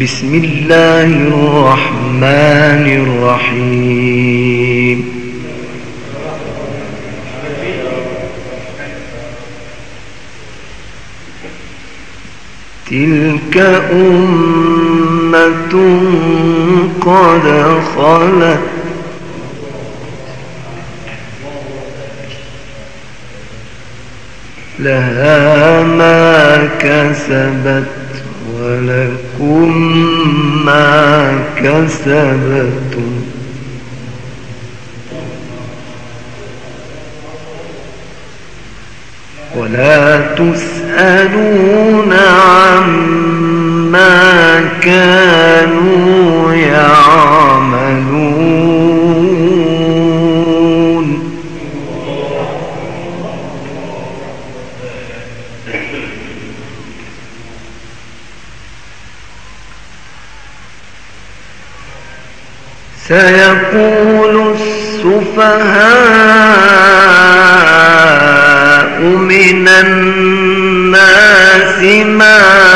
بسم الله الرحمن الرحيم. تلك أمة قد خلت لها ما كسبت ولكم ما كسبتم. ولا تسألون عما كانوا يعملون. سيقول السفهاء من الناس ما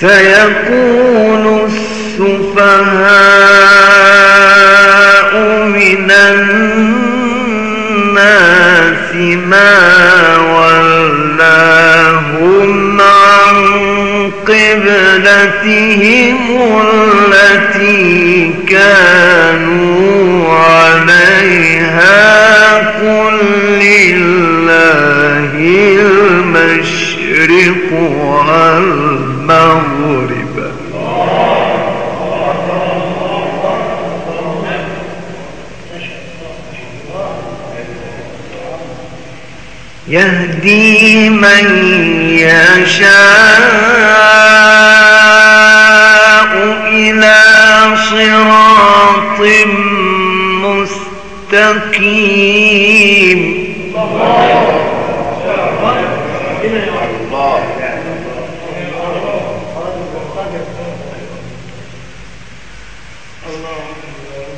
سيقول السفهاء من الناس ما ولاهم عن قبلتهم التي كانوا المغرب يهدي من يشاء إلى صراط مستقيم.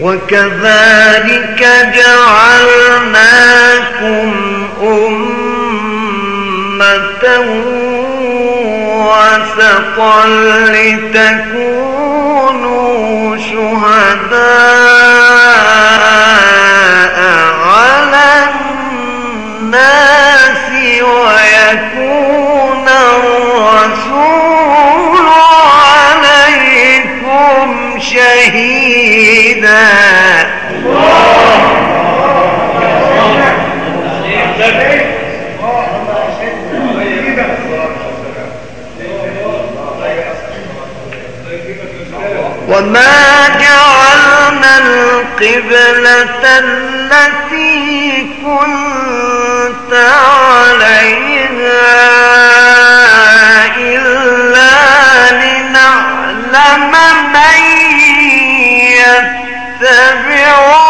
وكذلك جعلناكم أمة وسطا لتكونوا شهداء على الناس ويكون وما جعلنا القبلة التي كنت عليها إلا لنعلم من يتبعون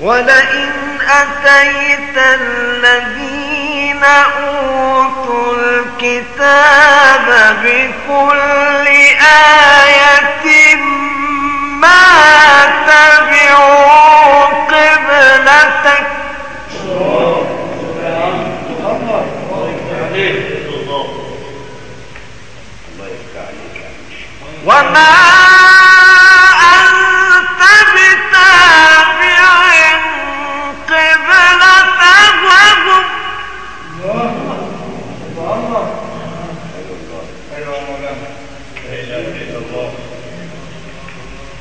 ولئن أتيت الذين أوتوا الكتاب بكل آية ما تبعوا قبلتك وما أنت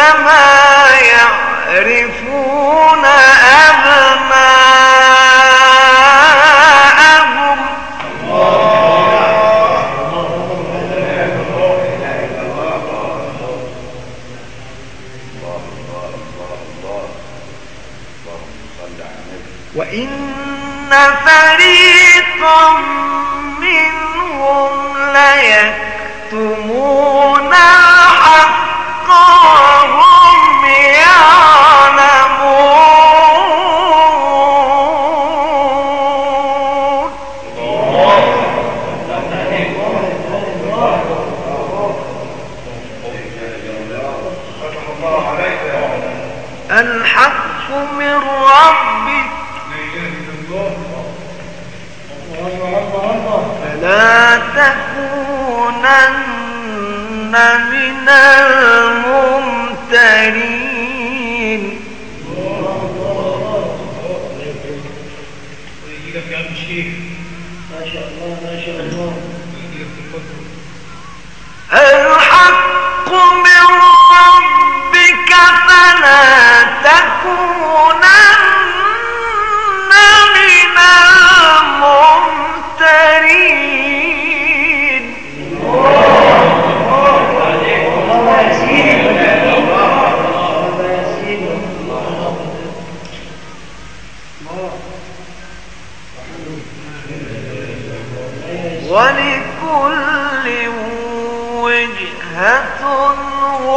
كما لتكونن من الممترين. الحق من ربك فلا تكون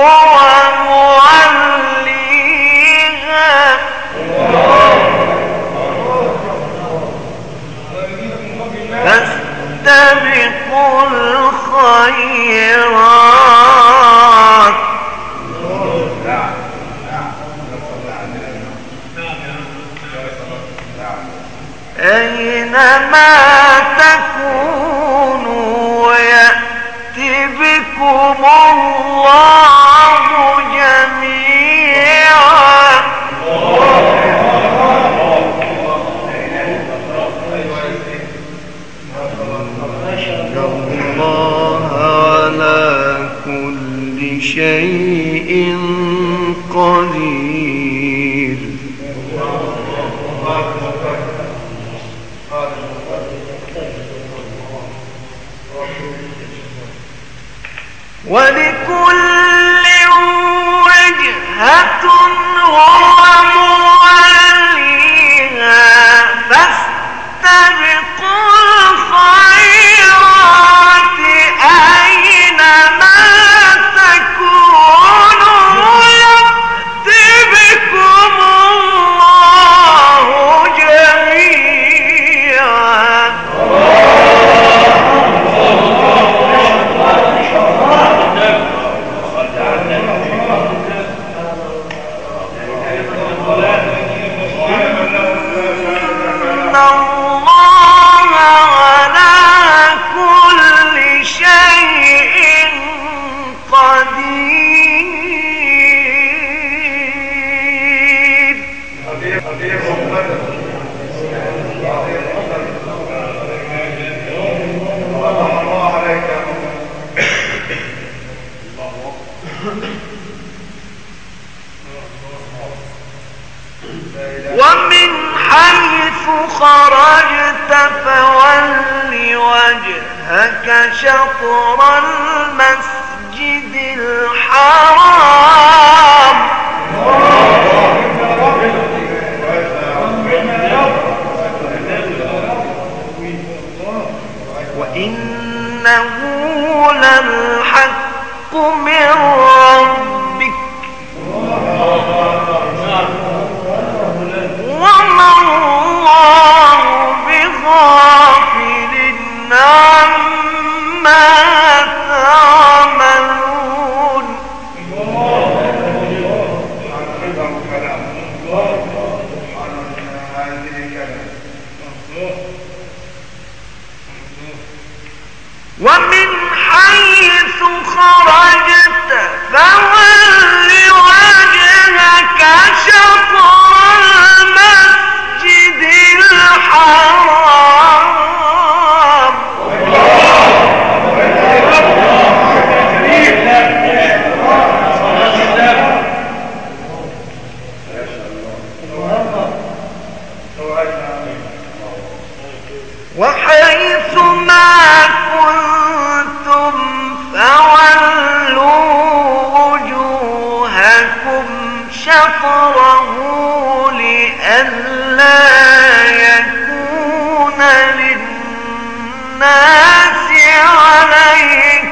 one. ولكل وجهة هو شطرا فول وجهك شطر عليكم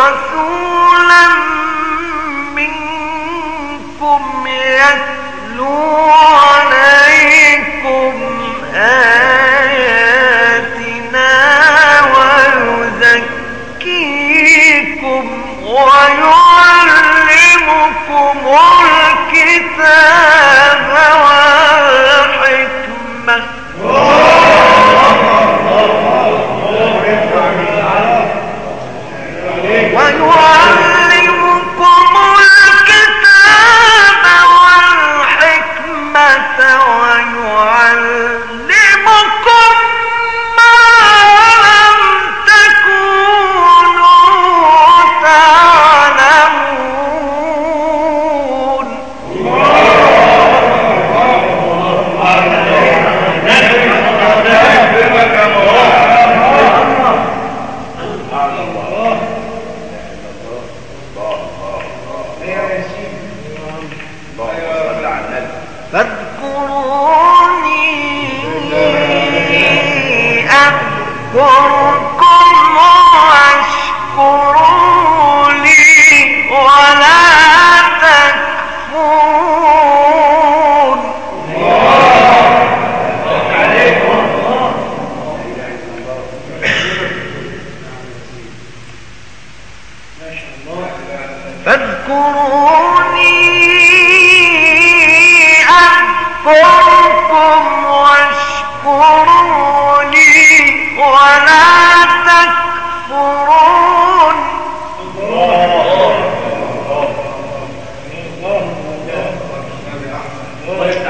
on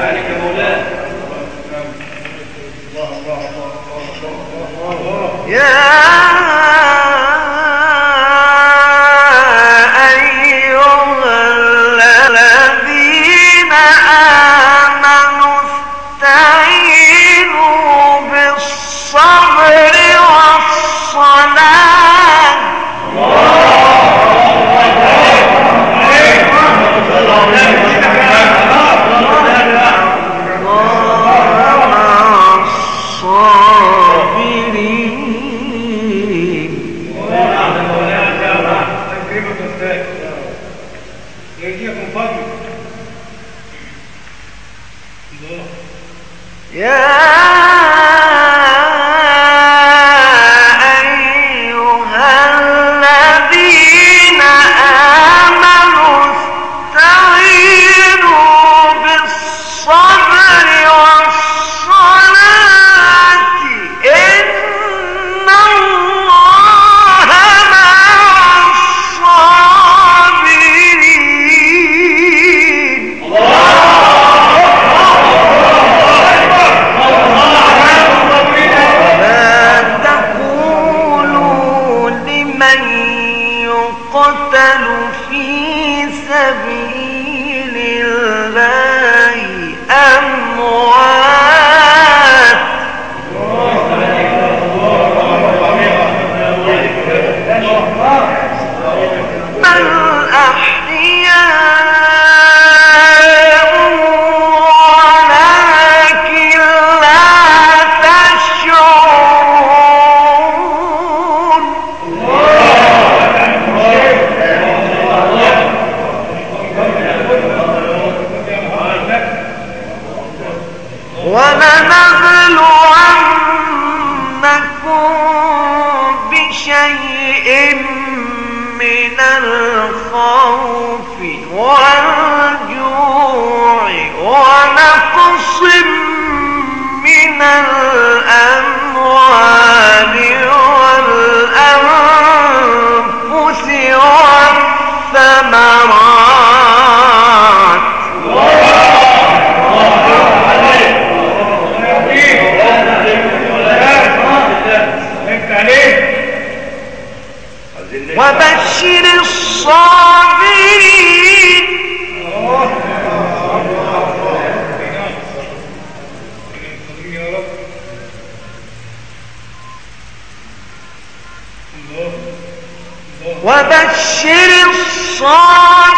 عليك يا مولانا. يا وبشر الصابرين.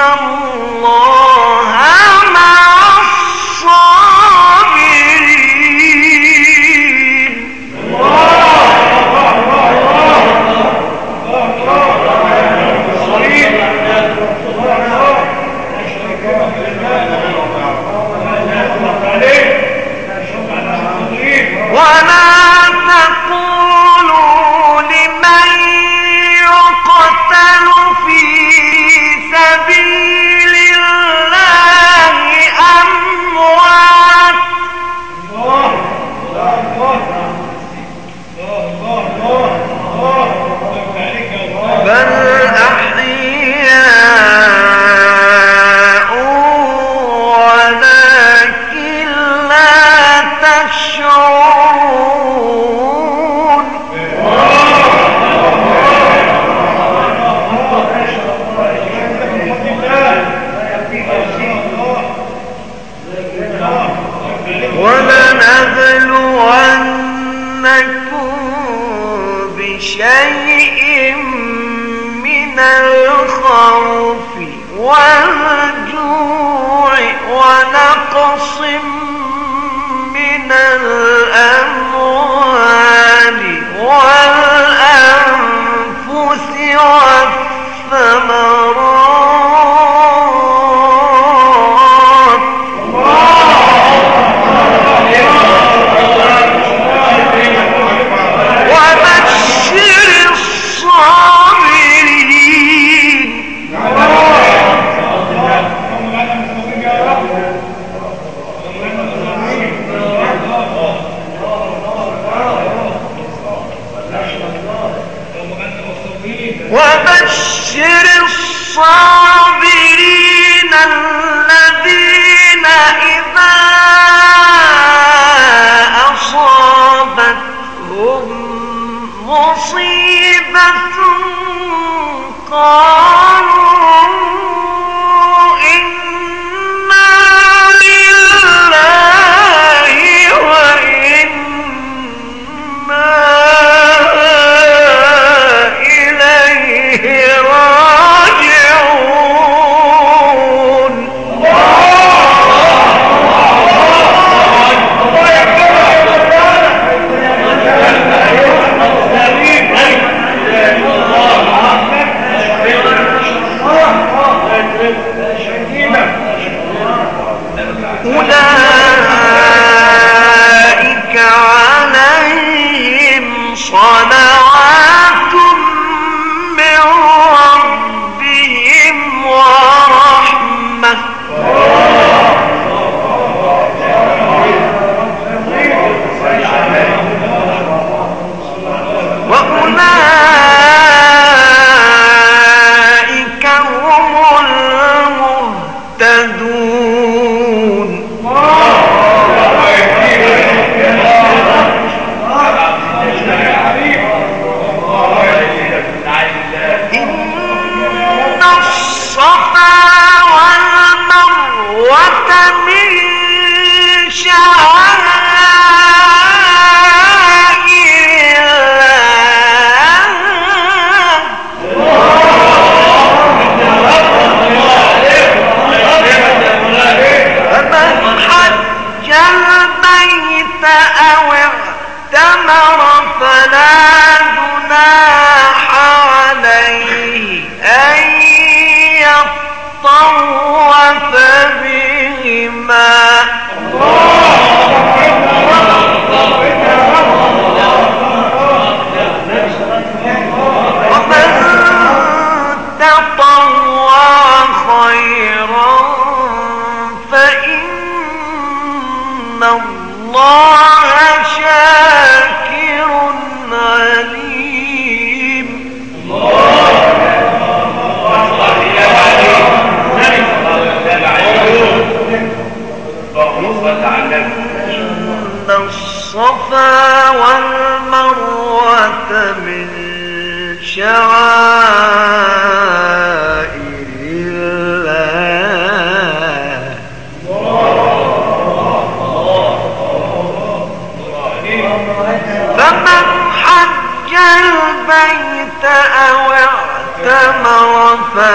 الله.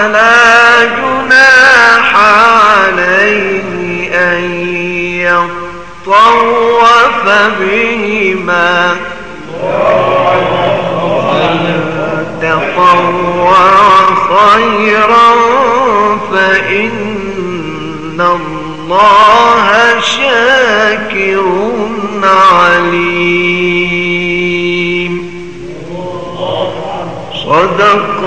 فلا جناح عليه أن يطوف بهما تطوع خيرا فإن الله شاكر عليم. صدق